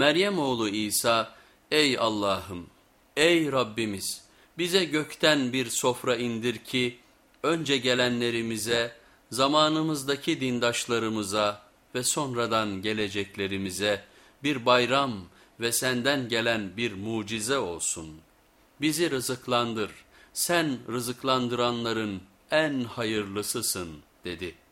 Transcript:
Meryem oğlu İsa, ey Allah'ım, ey Rabbimiz bize gökten bir sofra indir ki önce gelenlerimize, zamanımızdaki dindaşlarımıza ve sonradan geleceklerimize bir bayram ve senden gelen bir mucize olsun. Bizi rızıklandır, sen rızıklandıranların en hayırlısısın dedi.''